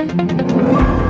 you